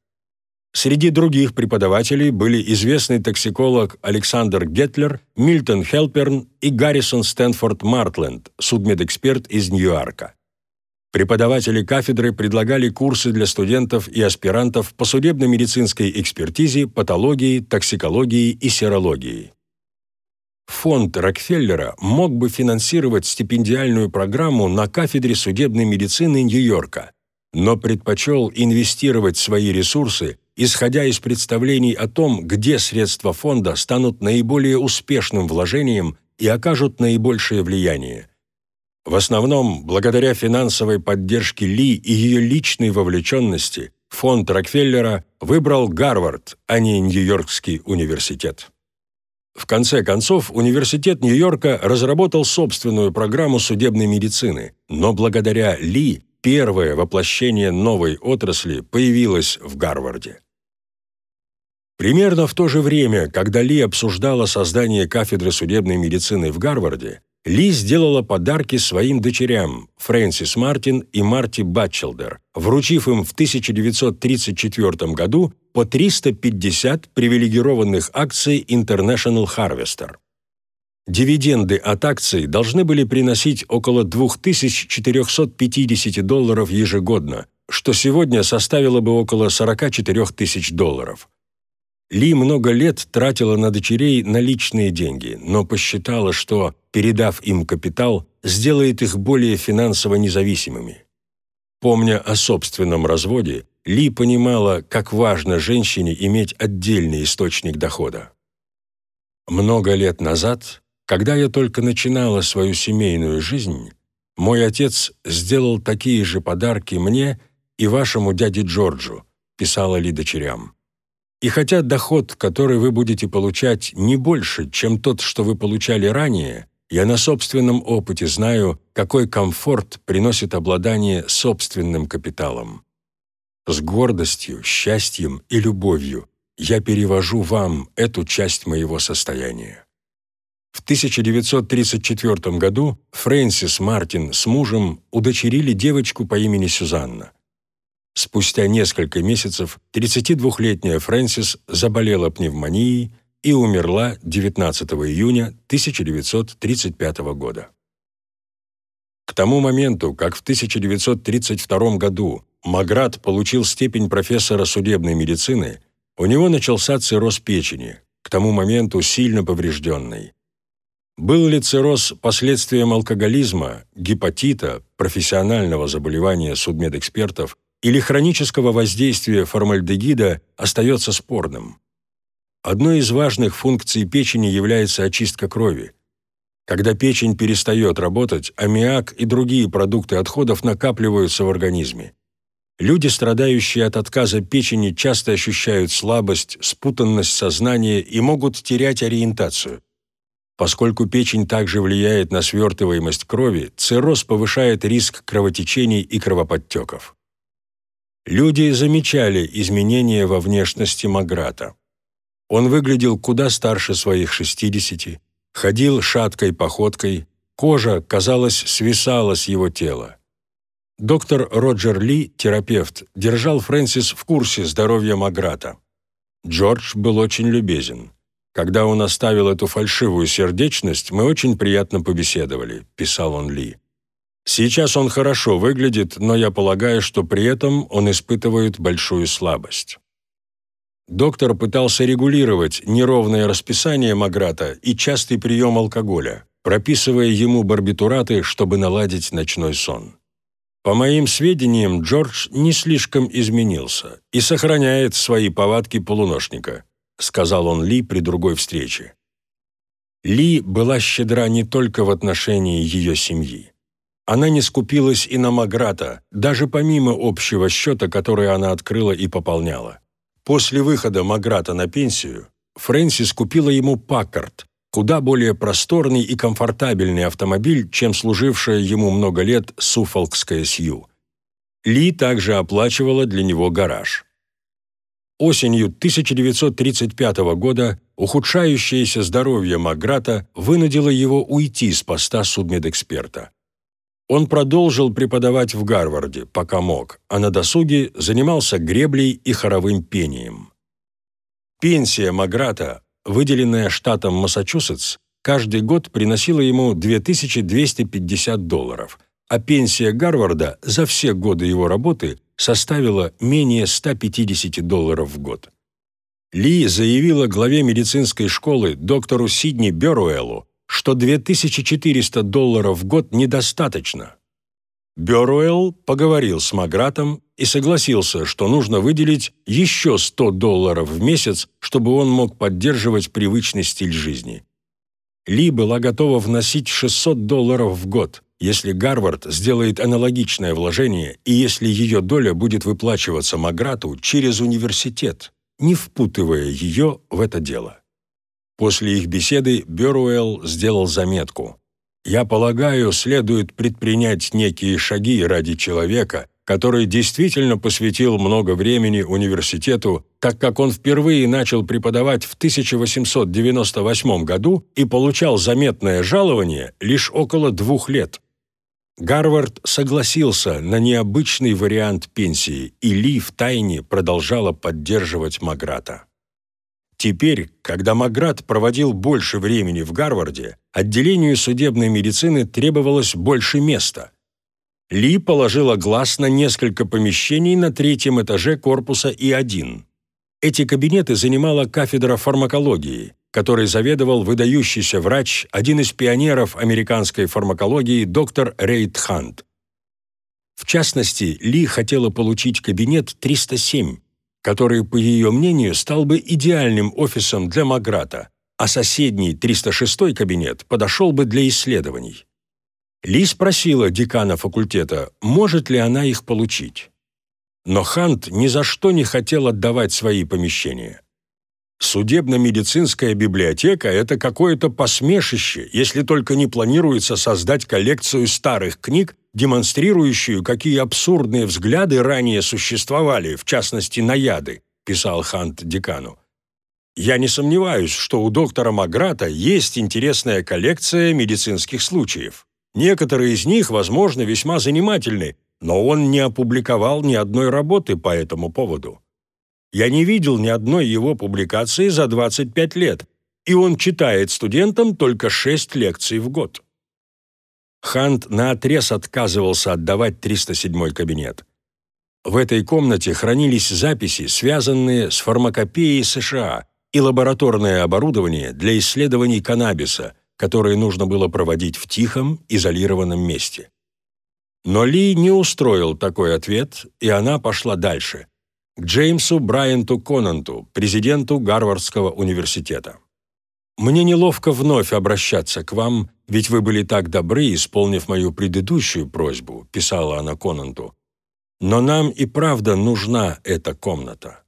Среди других преподавателей были известный токсиколог Александр Гетлер, Мильтон Хелперн и Гаррисон Стэнфорд Мартленд, судмедэксперт из Нью-Йорка. Преподаватели кафедры предлагали курсы для студентов и аспирантов по судебно-медицинской экспертизе, патологии, токсикологии и серологии. Фонд Рокфеллера мог бы финансировать стипендиальную программу на кафедре судебной медицины Нью-Йорка, но предпочел инвестировать свои ресурсы, исходя из представлений о том, где средства фонда станут наиболее успешным вложением и окажут наибольшее влияние. В основном, благодаря финансовой поддержке Ли и ее личной вовлеченности, фонд Рокфеллера выбрал Гарвард, а не Нью-Йоркский университет. В конце концов, Университет Нью-Йорка разработал собственную программу судебной медицины, но благодаря Ли первое воплощение новой отрасли появилось в Гарварде. Примерно в то же время, когда Ли обсуждала создание кафедры судебной медицины в Гарварде, ли сделала подарки своим дочерям Фрэнсис Мартин и Марти Батчелдер, вручив им в 1934 году по 350 привилегированных акций International Harvester. Дивиденды от акций должны были приносить около 2450 долларов ежегодно, что сегодня составило бы около 44 тысяч долларов. Ли много лет тратила на дочерей наличные деньги, но посчитала, что, передав им капитал, сделает их более финансово независимыми. Помня о собственном разводе, Ли понимала, как важно женщине иметь отдельный источник дохода. Много лет назад, когда я только начинала свою семейную жизнь, Мой отец сделал такие же подарки мне и вашему дяде Джорджу, писала Ли дочерям. И хотя доход, который вы будете получать, не больше, чем тот, что вы получали ранее, я на собственном опыте знаю, какой комфорт приносит обладание собственным капиталом. С гордостью, счастьем и любовью я перевожу вам эту часть моего состояния. В 1934 году Фрэнсис Мартин с мужем удочерили девочку по имени Сюзанна. Спустя несколько месяцев 32-летняя Фрэнсис заболела пневмонией и умерла 19 июня 1935 года. К тому моменту, как в 1932 году Маград получил степень профессора судебной медицины, у него начался цирроз печени, к тому моменту сильно поврежденный. Был ли цирроз последствием алкоголизма, гепатита, профессионального заболевания судмедэкспертов или хронического воздействия формальдегида, остается спорным. Одной из важных функций печени является очистка крови. Когда печень перестает работать, аммиак и другие продукты отходов накапливаются в организме. Люди, страдающие от отказа печени, часто ощущают слабость, спутанность сознания и могут терять ориентацию. Поскольку печень также влияет на свертываемость крови, цирроз повышает риск кровотечений и кровоподтеков. Люди замечали изменения во внешности Маграта. Он выглядел куда старше своих 60, ходил шаткой походкой, кожа, казалось, свисала с его тела. Доктор Роджер Ли, терапевт, держал Фрэнсис в курсе здоровья Маграта. Джордж был очень любезен. Когда он оставил эту фальшивую сердечность, мы очень приятно побеседовали, писал он Ли. Сейчас он хорошо выглядит, но я полагаю, что при этом он испытывает большую слабость. Доктор пытался регулировать неровное расписание Маграта и частый прием алкоголя, прописывая ему барбитураты, чтобы наладить ночной сон. По моим сведениям, Джордж не слишком изменился и сохраняет свои повадки полуношника, сказал он Ли при другой встрече. Ли была щедра не только в отношении ее семьи. Она не скупилась и на Маграта, даже помимо общего счета, который она открыла и пополняла. После выхода Маграта на пенсию Фрэнсис купила ему Паккарт, куда более просторный и комфортабельный автомобиль, чем служившая ему много лет суфолкская Сью. Ли также оплачивала для него гараж. Осенью 1935 года ухудшающееся здоровье Маграта вынудило его уйти с поста судмедэксперта. Он продолжил преподавать в Гарварде, пока мог, а на досуге занимался греблей и хоровым пением. Пенсия Маграта, выделенная штатом Массачусетс, каждый год приносила ему 2250 долларов, а пенсия Гарварда за все годы его работы составила менее 150 долларов в год. Ли заявила главе медицинской школы доктору Сидни Беруэлу, что 2400 долларов в год недостаточно. Беруэлл поговорил с Магратом и согласился, что нужно выделить еще 100 долларов в месяц, чтобы он мог поддерживать привычный стиль жизни. Ли была готова вносить 600 долларов в год, если Гарвард сделает аналогичное вложение и если ее доля будет выплачиваться Маграту через университет, не впутывая ее в это дело. После их беседы Бёруэлл сделал заметку. «Я полагаю, следует предпринять некие шаги ради человека, который действительно посвятил много времени университету, так как он впервые начал преподавать в 1898 году и получал заметное жалование лишь около двух лет. Гарвард согласился на необычный вариант пенсии, и Ли в тайне продолжала поддерживать Маграта. Теперь, когда Маград проводил больше времени в Гарварде, отделению судебной медицины требовалось больше места. Ли положила глаз на несколько помещений на третьем этаже корпуса И1. Эти кабинеты занимала кафедра фармакологии, которой заведовал выдающийся врач, один из пионеров американской фармакологии доктор Рейд Хант. В частности, Ли хотела получить кабинет 307, который, по ее мнению, стал бы идеальным офисом для Маграта, а соседний 306 кабинет подошел бы для исследований. Ли спросила декана факультета, может ли она их получить. Но Хант ни за что не хотел отдавать свои помещения. Судебно-медицинская библиотека – это какое-то посмешище, если только не планируется создать коллекцию старых книг, демонстрирующую, какие абсурдные взгляды ранее существовали, в частности, на яды, писал Хант декану. Я не сомневаюсь, что у доктора Маграта есть интересная коллекция медицинских случаев. Некоторые из них, возможно, весьма занимательны, но он не опубликовал ни одной работы по этому поводу. Я не видел ни одной его публикации за 25 лет, и он читает студентам только 6 лекций в год. Хант наотрез отказывался отдавать 307 кабинет. В этой комнате хранились записи, связанные с фармакопеей США и лабораторное оборудование для исследований каннабиса, которые нужно было проводить в тихом, изолированном месте. Но Ли не устроил такой ответ, и она пошла дальше, к Джеймсу Брайанту Конанту, президенту Гарвардского университета. «Мне неловко вновь обращаться к вам, ведь вы были так добры, исполнив мою предыдущую просьбу», писала она Конанту. «Но нам и правда нужна эта комната».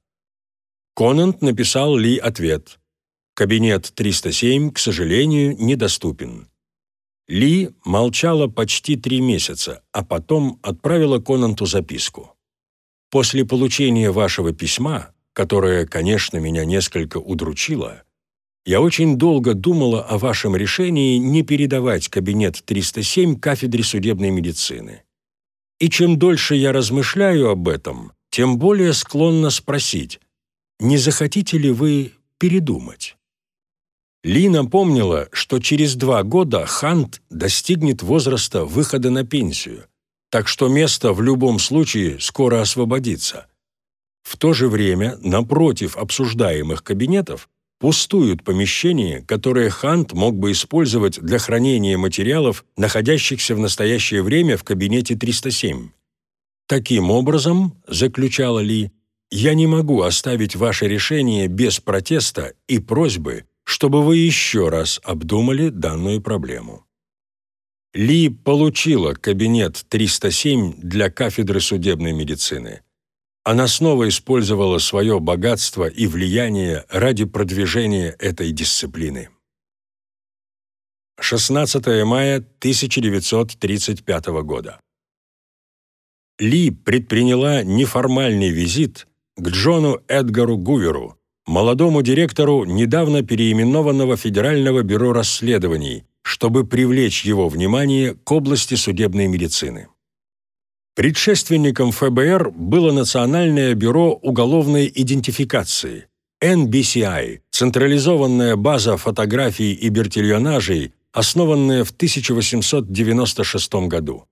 Конант написал Ли ответ. «Кабинет 307, к сожалению, недоступен». Ли молчала почти три месяца, а потом отправила Конанту записку. После получения вашего письма, которое, конечно, меня несколько удручило, я очень долго думала о вашем решении не передавать кабинет 307 кафедре судебной медицины. И чем дольше я размышляю об этом, тем более склонна спросить, не захотите ли вы передумать? Ли напомнила, что через два года Хант достигнет возраста выхода на пенсию – так что место в любом случае скоро освободится. В то же время напротив обсуждаемых кабинетов пустуют помещения, которые Хант мог бы использовать для хранения материалов, находящихся в настоящее время в кабинете 307. Таким образом, заключала Ли, я не могу оставить ваше решение без протеста и просьбы, чтобы вы еще раз обдумали данную проблему. Ли получила кабинет 307 для кафедры судебной медицины. Она снова использовала свое богатство и влияние ради продвижения этой дисциплины. 16 мая 1935 года. Ли предприняла неформальный визит к Джону Эдгару Гуверу, молодому директору недавно переименованного Федерального бюро расследований, чтобы привлечь его внимание к области судебной медицины. Предшественником ФБР было Национальное бюро уголовной идентификации, NBCI, централизованная база фотографий и бертильонажей, основанная в 1896 году.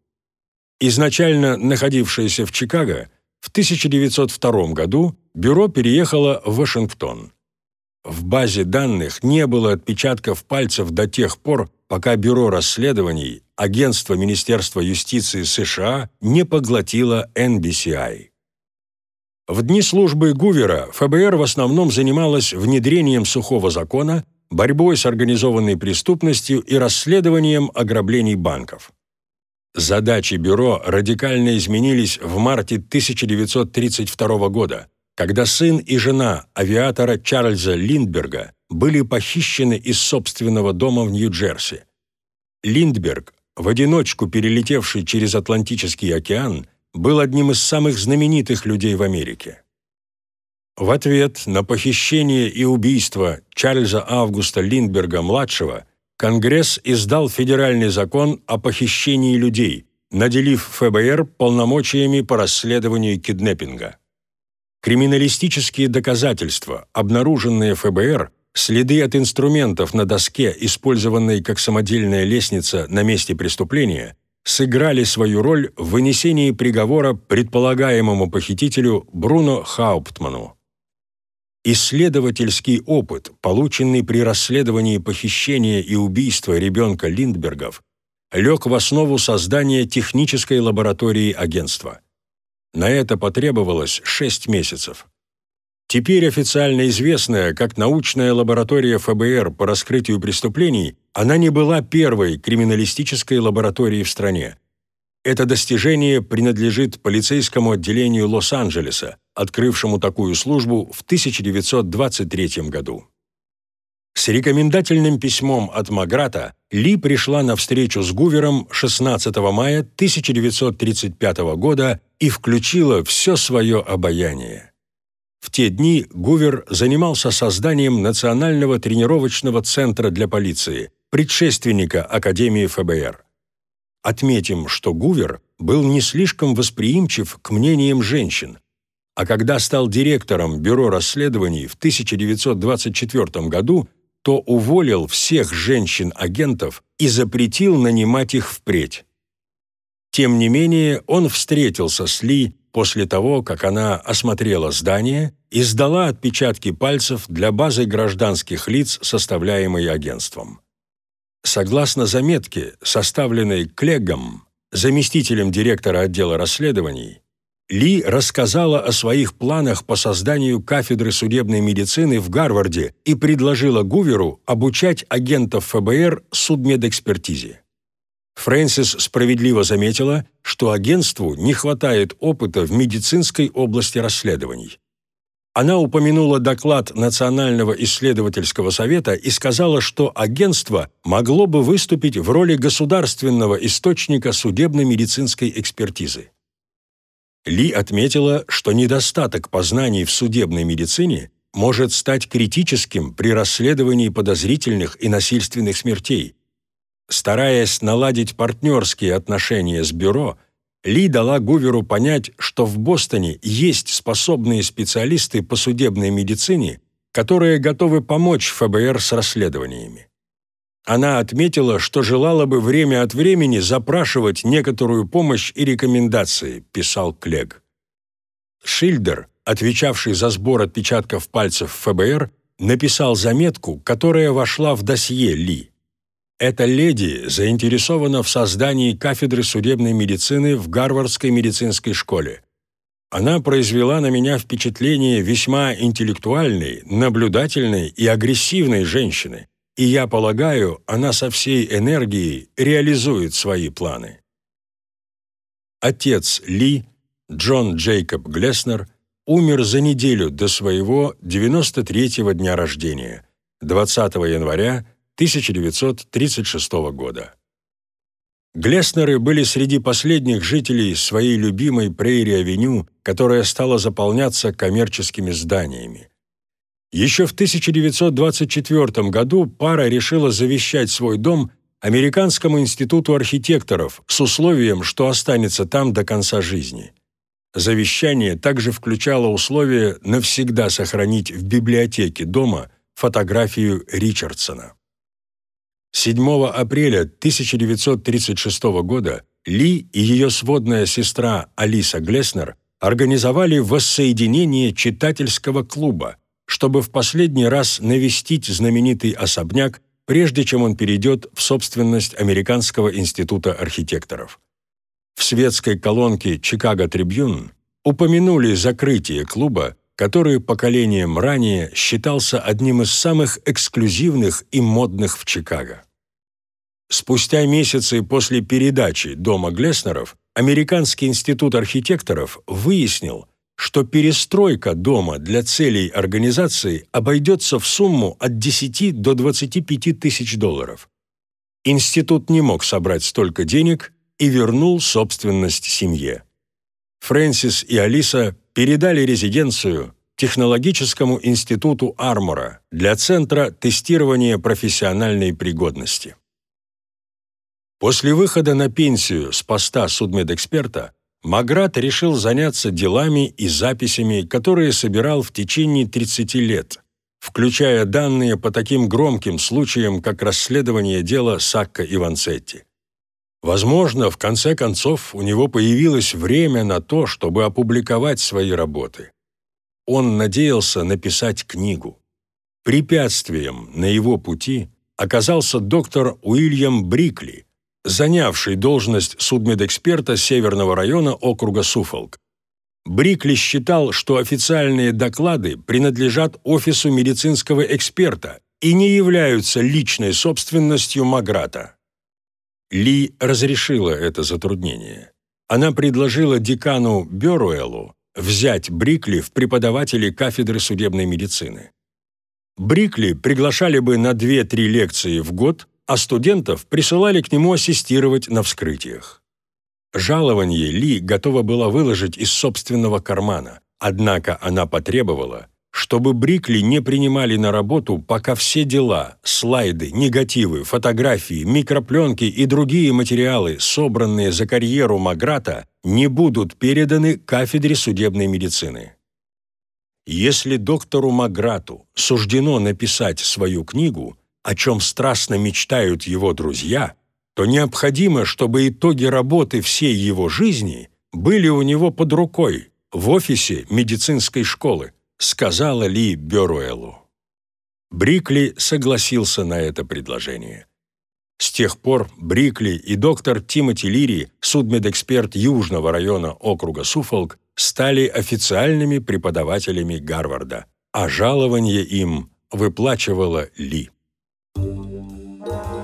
Изначально находившееся в Чикаго, в 1902 году бюро переехало в Вашингтон. В базе данных не было отпечатков пальцев до тех пор, пока Бюро расследований, агентство Министерства юстиции США не поглотило NBCI. В дни службы Гувера ФБР в основном занималось внедрением сухого закона, борьбой с организованной преступностью и расследованием ограблений банков. Задачи бюро радикально изменились в марте 1932 года, когда сын и жена авиатора Чарльза Линдберга были похищены из собственного дома в Нью-Джерси. Линдберг, в одиночку перелетевший через Атлантический океан, был одним из самых знаменитых людей в Америке. В ответ на похищение и убийство Чарльза Августа Линдберга-младшего Конгресс издал федеральный закон о похищении людей, наделив ФБР полномочиями по расследованию киднеппинга. Криминалистические доказательства, обнаруженные ФБР, следы от инструментов на доске, использованной как самодельная лестница на месте преступления, сыграли свою роль в вынесении приговора предполагаемому похитителю Бруно Хауптману. Исследовательский опыт, полученный при расследовании похищения и убийства ребенка Линдбергов, лег в основу создания технической лаборатории агентства. На это потребовалось шесть месяцев. Теперь официально известная как научная лаборатория ФБР по раскрытию преступлений, она не была первой криминалистической лабораторией в стране. Это достижение принадлежит полицейскому отделению Лос-Анджелеса, открывшему такую службу в 1923 году. С рекомендательным письмом от Маграта Ли пришла на встречу с Гувером 16 мая 1935 года и включила все свое обаяние. В те дни Гувер занимался созданием Национального тренировочного центра для полиции, предшественника Академии ФБР. Отметим, что Гувер был не слишком восприимчив к мнениям женщин, а когда стал директором Бюро расследований в 1924 году, то уволил всех женщин-агентов и запретил нанимать их впредь. Тем не менее, он встретился с Ли после того, как она осмотрела здание и сдала отпечатки пальцев для базы гражданских лиц, составляемой агентством. Согласно заметке, составленной Клегом, заместителем директора отдела расследований, Ли рассказала о своих планах по созданию кафедры судебной медицины в Гарварде и предложила Гуверу обучать агентов ФБР судмедэкспертизе. Фрэнсис справедливо заметила, что агентству не хватает опыта в медицинской области расследований. Она упомянула доклад Национального исследовательского совета и сказала, что агентство могло бы выступить в роли государственного источника судебно-медицинской экспертизы. Ли отметила, что недостаток познаний в судебной медицине может стать критическим при расследовании подозрительных и насильственных смертей. Стараясь наладить партнерские отношения с бюро, ли дала Гуверу понять, что в Бостоне есть способные специалисты по судебной медицине, которые готовы помочь ФБР с расследованиями. Она отметила, что желала бы время от времени запрашивать некоторую помощь и рекомендации, писал Клег. Шильдер, отвечавший за сбор отпечатков пальцев ФБР, написал заметку, которая вошла в досье Ли. Эта леди заинтересована в создании кафедры судебной медицины в Гарвардской медицинской школе. Она произвела на меня впечатление весьма интеллектуальной, наблюдательной и агрессивной женщины, и я полагаю, она со всей энергией реализует свои планы. Отец Ли, Джон Джейкоб Глеснер, умер за неделю до своего 93-го дня рождения, 20 января 1936 года. Глеснеры были среди последних жителей своей любимой Прейри-авеню, которая стала заполняться коммерческими зданиями. Еще в 1924 году пара решила завещать свой дом Американскому институту архитекторов с условием, что останется там до конца жизни. Завещание также включало условие навсегда сохранить в библиотеке дома фотографию Ричардсона. 7 апреля 1936 года Ли и ее сводная сестра Алиса Глеснер организовали воссоединение читательского клуба, чтобы в последний раз навестить знаменитый особняк, прежде чем он перейдет в собственность Американского института архитекторов. В светской колонке «Чикаго Трибюн» упомянули закрытие клуба, который поколением ранее считался одним из самых эксклюзивных и модных в Чикаго. Спустя месяцы после передачи дома Глеснеров Американский институт архитекторов выяснил, что перестройка дома для целей организации обойдется в сумму от 10 до 25 тысяч долларов. Институт не мог собрать столько денег и вернул собственность семье. Фрэнсис и Алиса передали резиденцию Технологическому институту Армора для Центра тестирования профессиональной пригодности. После выхода на пенсию с поста судмедэксперта Маград решил заняться делами и записями, которые собирал в течение 30 лет, включая данные по таким громким случаям, как расследование дела Сакка и Ванцетти. Возможно, в конце концов у него появилось время на то, чтобы опубликовать свои работы. Он надеялся написать книгу. Препятствием на его пути оказался доктор Уильям Брикли, занявший должность судмедэксперта Северного района округа Суфолк. Брикли считал, что официальные доклады принадлежат офису медицинского эксперта и не являются личной собственностью Маграта. Ли разрешила это затруднение. Она предложила декану Бёруэлу взять Брикли в преподаватели кафедры судебной медицины. Брикли приглашали бы на 2-3 лекции в год, а студентов присылали к нему ассистировать на вскрытиях. Жалование Ли готова была выложить из собственного кармана, однако она потребовала, чтобы Брикли не принимали на работу, пока все дела, слайды, негативы, фотографии, микропленки и другие материалы, собранные за карьеру Маграта, не будут переданы кафедре судебной медицины. Если доктору Маграту суждено написать свою книгу, о чем страстно мечтают его друзья – то необходимо, чтобы итоги работы всей его жизни были у него под рукой в офисе медицинской школы, сказала Ли Бёруэлу. Брикли согласился на это предложение. С тех пор Брикли и доктор Тимоти Лири, судмедэксперт Южного района округа Суфолк, стали официальными преподавателями Гарварда, а жалование им выплачивала Ли. Thank you.